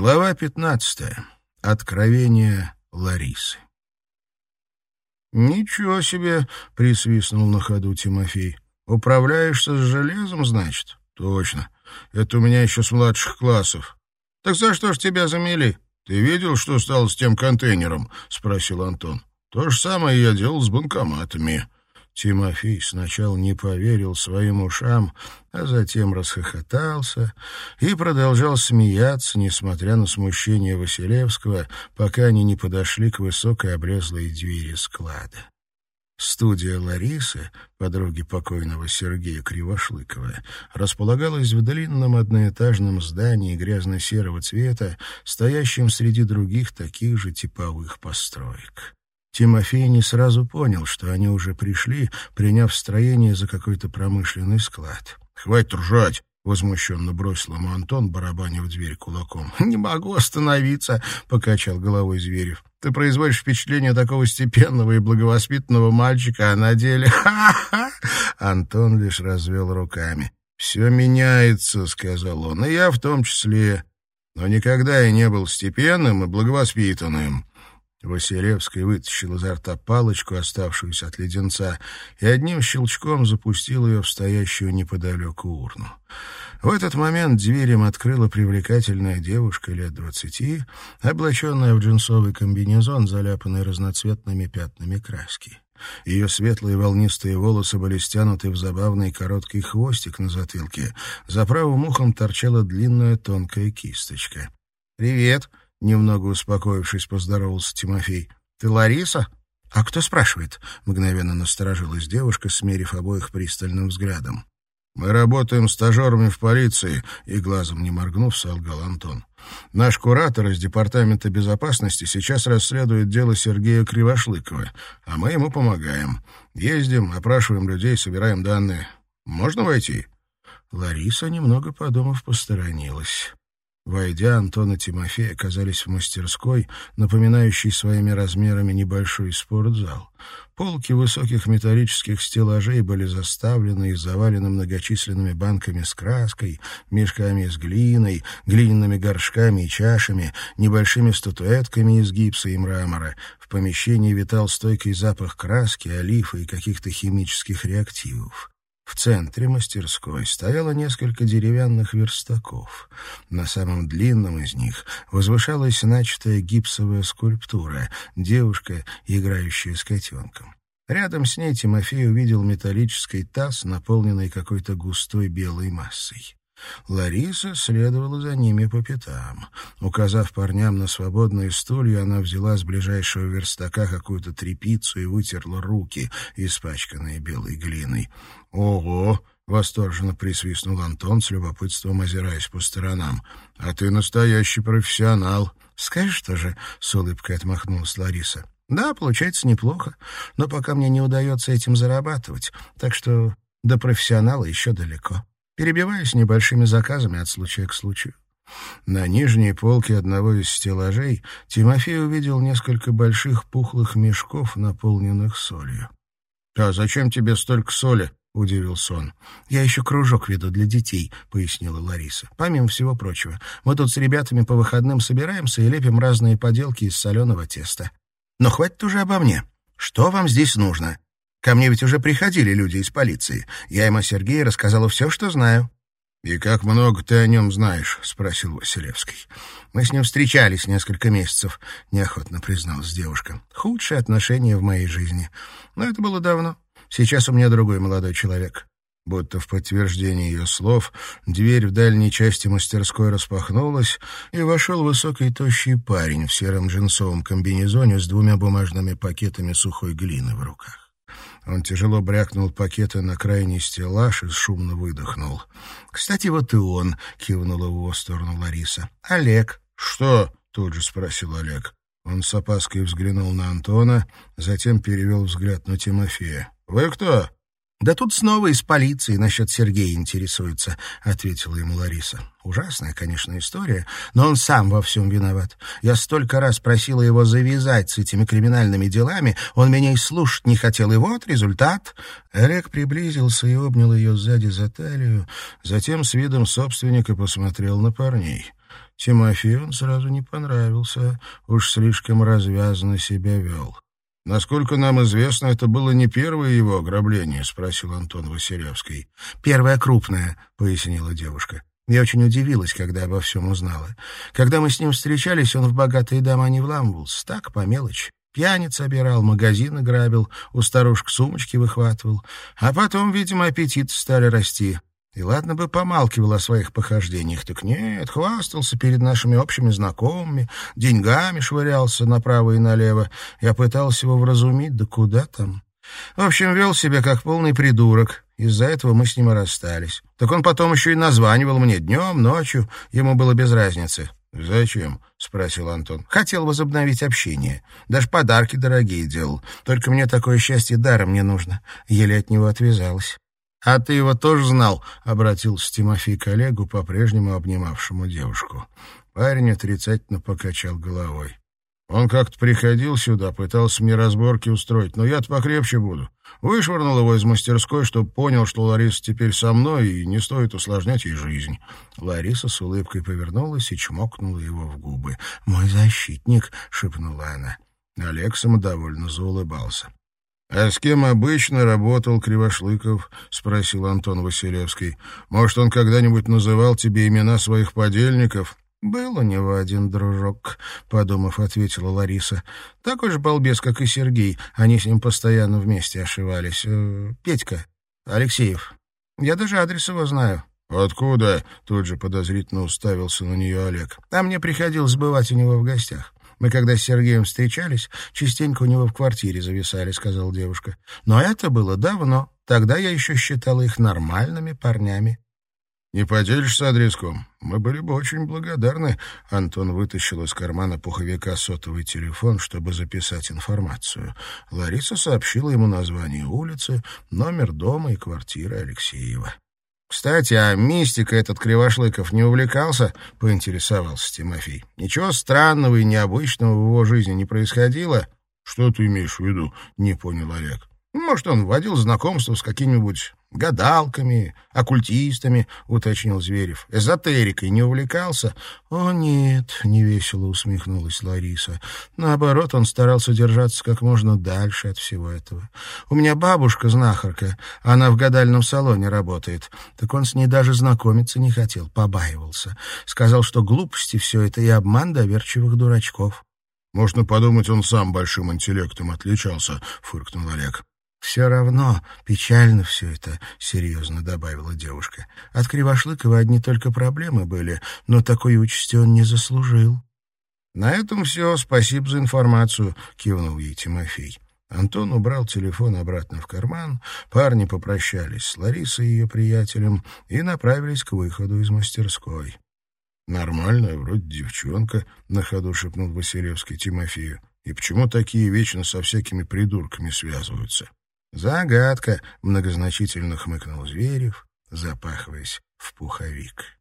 Глава 15. Откровение Ларисы. «Ничего себе!» — присвистнул на ходу Тимофей. «Управляешься с железом, значит?» «Точно. Это у меня еще с младших классов». «Так за что ж тебя замели?» «Ты видел, что стало с тем контейнером?» — спросил Антон. «То же самое я делал с банкоматами». Тимофей сначала не поверил своим ушам, а затем расхохотался и продолжал смеяться, несмотря на смущение Василевского, пока они не подошли к высокой обрезлой двери склада. Студия Ларисы, подруги покойного Сергея Кривошлыкова, располагалась в длинном одноэтажном здании грязно-серого цвета, стоящем среди других таких же типовых построек. Тимофей не сразу понял, что они уже пришли, приняв строение за какой-то промышленный склад. «Хватит ржать!» — возмущенно бросил ему Антон, барабаня в дверь кулаком. «Не могу остановиться!» — покачал головой Зверев. «Ты производишь впечатление такого степенного и благовоспитанного мальчика, а на деле...» «Ха-ха!» Антон лишь развел руками. «Все меняется», — сказал он, — «и я в том числе. Но никогда я не был степенным и благовоспитанным». Василевский вытащил изо рта палочку, оставшуюся от леденца, и одним щелчком запустил ее в стоящую неподалеку урну. В этот момент дверем открыла привлекательная девушка лет двадцати, облаченная в джинсовый комбинезон, заляпанный разноцветными пятнами краски. Ее светлые волнистые волосы были стянуты в забавный короткий хвостик на затылке. За правым ухом торчала длинная тонкая кисточка. «Привет!» Немного успокоившись, поздоровался Тимофей. «Ты Лариса?» «А кто спрашивает?» — мгновенно насторожилась девушка, смерив обоих пристальным взглядом. «Мы работаем стажерами в полиции», — и глазом не моргнув, солгал Антон. «Наш куратор из Департамента безопасности сейчас расследует дело Сергея Кривошлыкова, а мы ему помогаем. Ездим, опрашиваем людей, собираем данные. Можно войти?» Лариса, немного подумав, посторонилась. Войдя, Антон и Тимофей оказались в мастерской, напоминающей своими размерами небольшой спортзал. Полки высоких металлических стеллажей были заставлены и завалены многочисленными банками с краской, мешками с глиной, глиняными горшками и чашами, небольшими статуэтками из гипса и мрамора. В помещении витал стойкий запах краски, олифа и каких-то химических реактивов. В центре мастерской стояло несколько деревянных верстаков. На самом длинном из них возвышалась начатая гипсовая скульптура — девушка, играющая с котенком. Рядом с ней Тимофей увидел металлический таз, наполненный какой-то густой белой массой. Лариса следовала за ними по пятам. Указав парням на свободные стулья, она взяла с ближайшего верстака какую-то тряпицу и вытерла руки, испачканные белой глиной. «Ого!» — восторженно присвистнул Антон, с любопытством озираясь по сторонам. «А ты настоящий профессионал!» «Скажешь тоже?» — с улыбкой отмахнулась Лариса. «Да, получается неплохо, но пока мне не удается этим зарабатывать, так что до профессионала еще далеко» перебиваясь небольшими заказами от случая к случаю. На нижней полке одного из стеллажей Тимофей увидел несколько больших пухлых мешков, наполненных солью. — А зачем тебе столько соли? — удивился он. — Я еще кружок веду для детей, — пояснила Лариса. — Помимо всего прочего, мы тут с ребятами по выходным собираемся и лепим разные поделки из соленого теста. Но хватит уже обо мне. Что вам здесь нужно? Ко мне ведь уже приходили люди из полиции. Я им о Сергее рассказала все, что знаю». «И как много ты о нем знаешь?» — спросил Василевский. «Мы с ним встречались несколько месяцев», — неохотно призналась девушка. «Худшие отношения в моей жизни. Но это было давно. Сейчас у меня другой молодой человек». Будто в подтверждение ее слов, дверь в дальней части мастерской распахнулась, и вошел высокий тощий парень в сером джинсовом комбинезоне с двумя бумажными пакетами сухой глины в руках. Он тяжело брякнул пакеты на крайний стеллаж и шумно выдохнул. «Кстати, вот и он», — кивнула в его сторону Лариса. «Олег». «Что?» — тут же спросил Олег. Он с опаской взглянул на Антона, затем перевел взгляд на Тимофея. «Вы кто?» «Да тут снова из полиции насчет Сергея интересуется», — ответила ему Лариса. «Ужасная, конечно, история, но он сам во всем виноват. Я столько раз просила его завязать с этими криминальными делами, он меня и слушать не хотел, и вот результат». Олег приблизился и обнял ее сзади за талию, затем с видом собственника посмотрел на парней. Тимофею он сразу не понравился, уж слишком развязанно себя вел. «Насколько нам известно, это было не первое его ограбление?» — спросил Антон Василевский. «Первое крупное», — пояснила девушка. Я очень удивилась, когда обо всем узнала. Когда мы с ним встречались, он в богатые дома не вламывался, так, по мелочи. Пьяниц обирал, магазины грабил, у старушек сумочки выхватывал. А потом, видимо, аппетиты стали расти. И ладно бы помалкивал о своих похождениях, так нет, хвастался перед нашими общими знакомыми, деньгами швырялся направо и налево. Я пытался его вразумить, да куда там. В общем, вел себя как полный придурок. Из-за этого мы с ним и расстались. Так он потом еще и названивал мне днем, ночью, ему было без разницы. «Зачем?» — спросил Антон. «Хотел возобновить общение. Даже подарки дорогие делал. Только мне такое счастье даром не нужно. Еле от него отвязалась». «А ты его тоже знал?» — обратился Тимофей к коллегу, по-прежнему обнимавшему девушку. Парень отрицательно покачал головой. «Он как-то приходил сюда, пытался мне разборки устроить, но я-то покрепче буду. Вышвырнул его из мастерской, чтобы понял, что Лариса теперь со мной, и не стоит усложнять ей жизнь». Лариса с улыбкой повернулась и чмокнула его в губы. «Мой защитник», — шепнула она. Олег самодовольно заулыбался. «А с кем обычно работал Кривошлыков?» — спросил Антон Василевский. «Может, он когда-нибудь называл тебе имена своих подельников?» «Был у него один дружок», — подумав, ответила Лариса. «Такой же балбес, как и Сергей. Они с ним постоянно вместе ошивались. Э, Петька Алексеев. Я даже адрес его знаю». «Откуда?» — тут же подозрительно уставился на нее Олег. «А мне приходилось бывать у него в гостях. Мы, когда с Сергеем встречались, частенько у него в квартире зависали, — сказала девушка. Но это было давно. Тогда я еще считала их нормальными парнями. «Не поделишься адреском? Мы были бы очень благодарны». Антон вытащил из кармана пуховика сотовый телефон, чтобы записать информацию. Лариса сообщила ему название улицы, номер дома и квартиры Алексеева. «Кстати, а мистика этот Кривошлыков не увлекался?» — поинтересовался Тимофей. «Ничего странного и необычного в его жизни не происходило?» «Что ты имеешь в виду?» — не понял Олег. «Может, он вводил знакомство с какими-нибудь гадалками, оккультистами», — уточнил Зверев. «Эзотерикой не увлекался?» «О, нет», — невесело усмехнулась Лариса. «Наоборот, он старался держаться как можно дальше от всего этого. У меня бабушка знахарка, она в гадальном салоне работает. Так он с ней даже знакомиться не хотел, побаивался. Сказал, что глупости все это и обман доверчивых дурачков». «Можно подумать, он сам большим интеллектом отличался», — фыркнул Олег. «Все равно печально все это», — серьезно добавила девушка. «От Кривошлыкова одни только проблемы были, но такой участи он не заслужил». «На этом все. Спасибо за информацию», — кивнул ей Тимофей. Антон убрал телефон обратно в карман, парни попрощались с Ларисой и ее приятелем и направились к выходу из мастерской. «Нормальная вроде девчонка», — на ходу шепнул Василевский Тимофею. «И почему такие вечно со всякими придурками связываются?» «Загадка», — многозначительно хмыкнул Зверев, запахиваясь в пуховик.